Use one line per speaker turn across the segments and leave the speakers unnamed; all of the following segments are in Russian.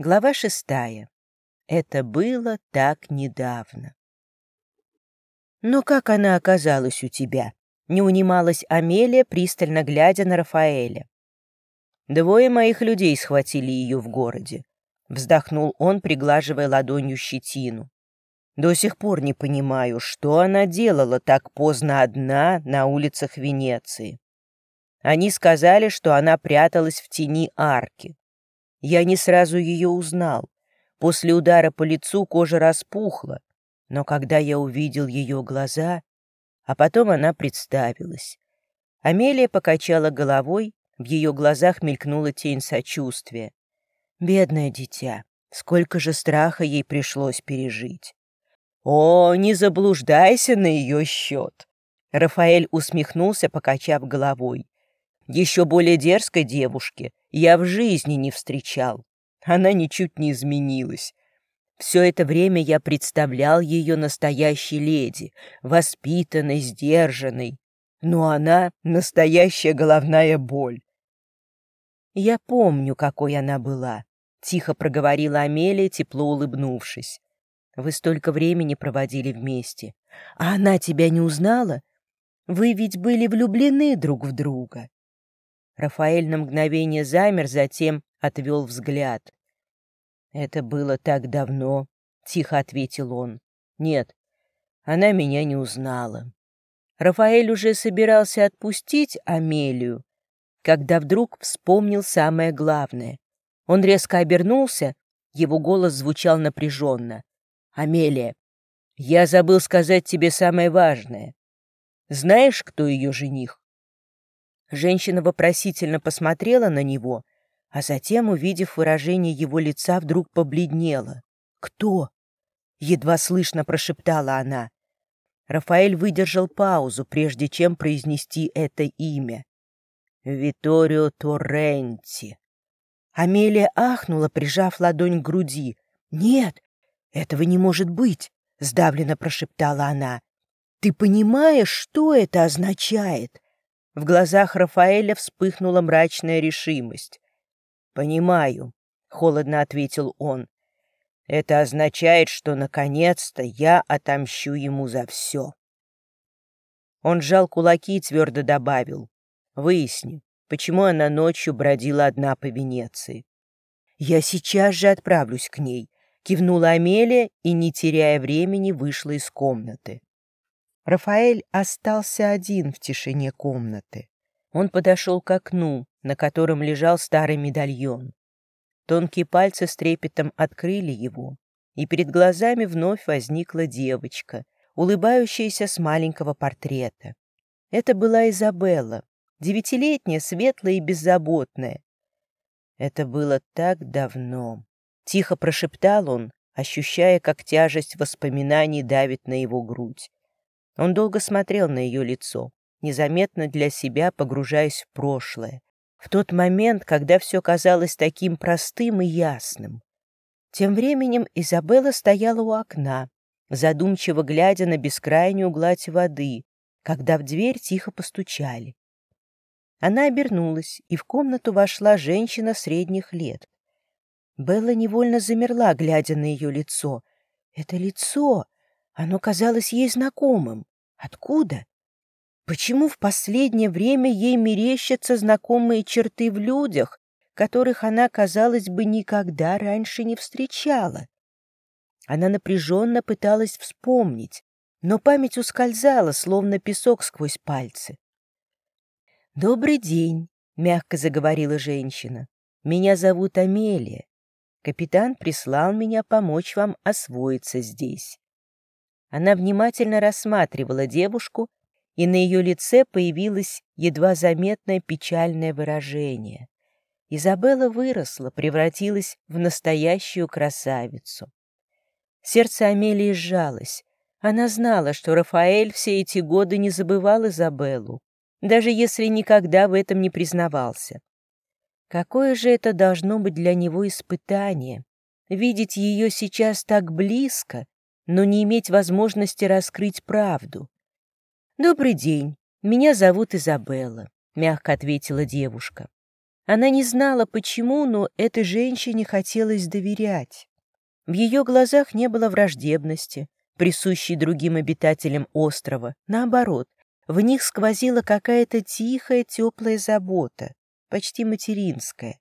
Глава шестая. Это было так недавно. «Но как она оказалась у тебя?» — не унималась Амелия, пристально глядя на Рафаэля. «Двое моих людей схватили ее в городе», — вздохнул он, приглаживая ладонью щетину. «До сих пор не понимаю, что она делала так поздно одна на улицах Венеции. Они сказали, что она пряталась в тени арки. Я не сразу ее узнал. После удара по лицу кожа распухла, но когда я увидел ее глаза, а потом она представилась. Амелия покачала головой, в ее глазах мелькнула тень сочувствия. Бедное дитя, сколько же страха ей пришлось пережить. «О, не заблуждайся на ее счет!» Рафаэль усмехнулся, покачав головой. Еще более дерзкой девушки я в жизни не встречал. Она ничуть не изменилась. Все это время я представлял ее настоящей леди, воспитанной, сдержанной. Но она — настоящая головная боль. «Я помню, какой она была», — тихо проговорила Амелия, тепло улыбнувшись. «Вы столько времени проводили вместе. А она тебя не узнала? Вы ведь были влюблены друг в друга». Рафаэль на мгновение замер, затем отвел взгляд. «Это было так давно», — тихо ответил он. «Нет, она меня не узнала». Рафаэль уже собирался отпустить Амелию, когда вдруг вспомнил самое главное. Он резко обернулся, его голос звучал напряженно. «Амелия, я забыл сказать тебе самое важное. Знаешь, кто ее жених?» Женщина вопросительно посмотрела на него, а затем, увидев выражение его лица, вдруг побледнела. «Кто?» — едва слышно прошептала она. Рафаэль выдержал паузу, прежде чем произнести это имя. «Виторио Торренти». Амелия ахнула, прижав ладонь к груди. «Нет, этого не может быть», — сдавленно прошептала она. «Ты понимаешь, что это означает?» В глазах Рафаэля вспыхнула мрачная решимость. «Понимаю», — холодно ответил он. «Это означает, что, наконец-то, я отомщу ему за все». Он сжал кулаки и твердо добавил. «Выясни, почему она ночью бродила одна по Венеции». «Я сейчас же отправлюсь к ней», — кивнула Амелия и, не теряя времени, вышла из комнаты. Рафаэль остался один в тишине комнаты. Он подошел к окну, на котором лежал старый медальон. Тонкие пальцы с трепетом открыли его, и перед глазами вновь возникла девочка, улыбающаяся с маленького портрета. Это была Изабелла, девятилетняя, светлая и беззаботная. Это было так давно. Тихо прошептал он, ощущая, как тяжесть воспоминаний давит на его грудь. Он долго смотрел на ее лицо, незаметно для себя погружаясь в прошлое, в тот момент, когда все казалось таким простым и ясным. Тем временем Изабелла стояла у окна, задумчиво глядя на бескрайнюю гладь воды, когда в дверь тихо постучали. Она обернулась, и в комнату вошла женщина средних лет. Белла невольно замерла, глядя на ее лицо. Это лицо! Оно казалось ей знакомым. Откуда? Почему в последнее время ей мерещатся знакомые черты в людях, которых она, казалось бы, никогда раньше не встречала? Она напряженно пыталась вспомнить, но память ускользала, словно песок сквозь пальцы. «Добрый день», — мягко заговорила женщина. «Меня зовут Амелия. Капитан прислал меня помочь вам освоиться здесь. Она внимательно рассматривала девушку, и на ее лице появилось едва заметное печальное выражение. Изабелла выросла, превратилась в настоящую красавицу. Сердце Амелии сжалось. Она знала, что Рафаэль все эти годы не забывал Изабеллу, даже если никогда в этом не признавался. Какое же это должно быть для него испытание — видеть ее сейчас так близко но не иметь возможности раскрыть правду. «Добрый день, меня зовут Изабелла», — мягко ответила девушка. Она не знала, почему, но этой женщине хотелось доверять. В ее глазах не было враждебности, присущей другим обитателям острова. Наоборот, в них сквозила какая-то тихая, теплая забота, почти материнская.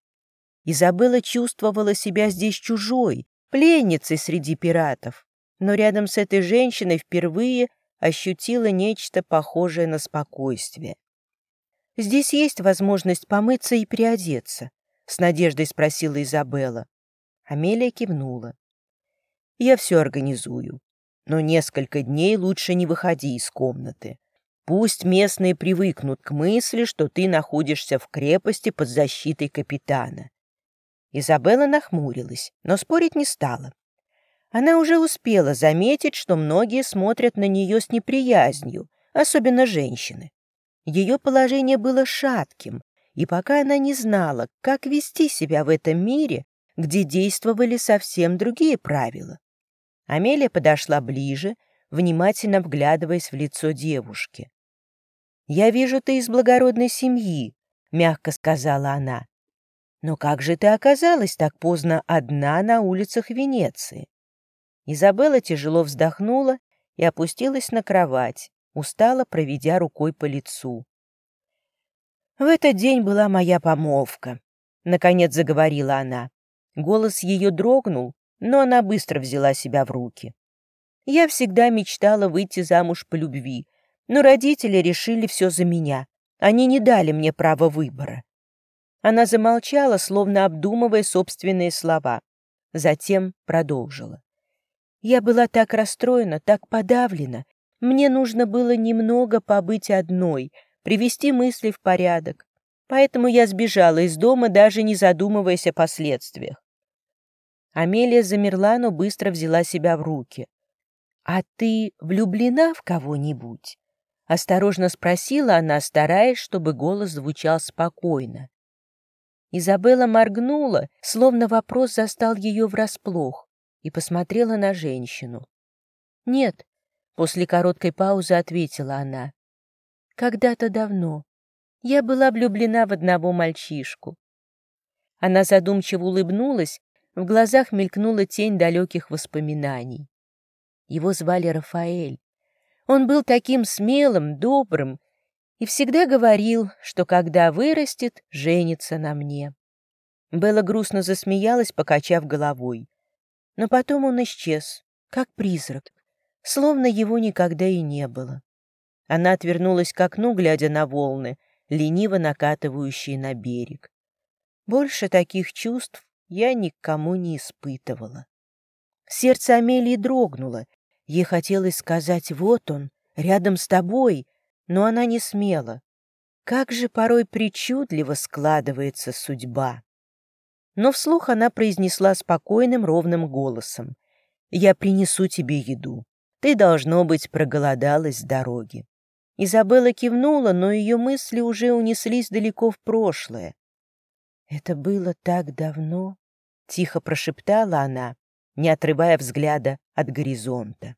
Изабелла чувствовала себя здесь чужой, пленницей среди пиратов, но рядом с этой женщиной впервые ощутила нечто похожее на спокойствие. «Здесь есть возможность помыться и приодеться?» — с надеждой спросила Изабелла. Амелия кивнула. «Я все организую, но несколько дней лучше не выходи из комнаты. Пусть местные привыкнут к мысли, что ты находишься в крепости под защитой капитана». Изабелла нахмурилась, но спорить не стала. Она уже успела заметить, что многие смотрят на нее с неприязнью, особенно женщины. Ее положение было шатким, и пока она не знала, как вести себя в этом мире, где действовали совсем другие правила. Амелия подошла ближе, внимательно вглядываясь в лицо девушки. «Я вижу, ты из благородной семьи», — мягко сказала она. «Но как же ты оказалась так поздно одна на улицах Венеции?» Изабелла тяжело вздохнула и опустилась на кровать, устало проведя рукой по лицу. «В этот день была моя помолвка», — наконец заговорила она. Голос ее дрогнул, но она быстро взяла себя в руки. «Я всегда мечтала выйти замуж по любви, но родители решили все за меня. Они не дали мне права выбора». Она замолчала, словно обдумывая собственные слова. Затем продолжила. «Я была так расстроена, так подавлена, мне нужно было немного побыть одной, привести мысли в порядок. Поэтому я сбежала из дома, даже не задумываясь о последствиях. Амелия замерла, но быстро взяла себя в руки. «А ты влюблена в кого-нибудь?» — осторожно спросила она, стараясь, чтобы голос звучал спокойно. Изабелла моргнула, словно вопрос застал ее врасплох, и посмотрела на женщину. «Нет, После короткой паузы ответила она. «Когда-то давно. Я была влюблена в одного мальчишку». Она задумчиво улыбнулась, в глазах мелькнула тень далеких воспоминаний. Его звали Рафаэль. Он был таким смелым, добрым и всегда говорил, что когда вырастет, женится на мне. Белла грустно засмеялась, покачав головой. Но потом он исчез, как призрак словно его никогда и не было. Она отвернулась к окну, глядя на волны, лениво накатывающие на берег. Больше таких чувств я никому не испытывала. Сердце Амелии дрогнуло. Ей хотелось сказать «вот он, рядом с тобой», но она не смела. Как же порой причудливо складывается судьба. Но вслух она произнесла спокойным ровным голосом. «Я принесу тебе еду. Ты, должно быть, проголодалась с дороги». Изабелла кивнула, но ее мысли уже унеслись далеко в прошлое. «Это было так давно», — тихо прошептала она, не отрывая взгляда от горизонта.